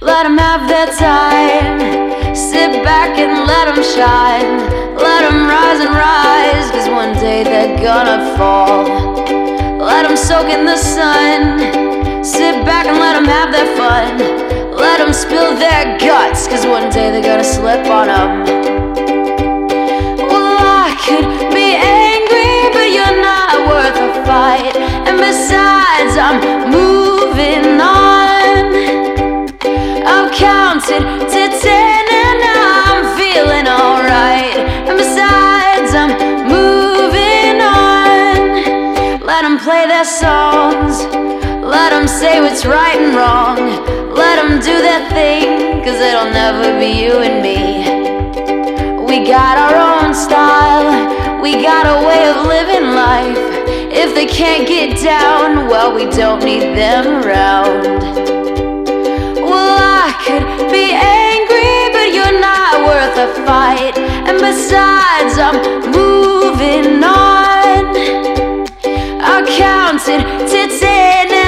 Let them have their time. Sit back and let them shine. Let them rise and rise, cause one day they're gonna fall. Let them soak in the sun. Sit back and let them have their fun. Let them spill their guts, cause one day they're gonna slip on them. I'm moving on. I've counted to ten and I'm feeling alright. And besides, I'm moving on. Let them play their songs. Let them say what's right and wrong. Let them do their thing, cause it'll never be you and me. We got our own style, we got a can't get down, well, we don't need them around. Well, I could be angry, but you're not worth a fight. And besides, I'm moving on. I counted to ten.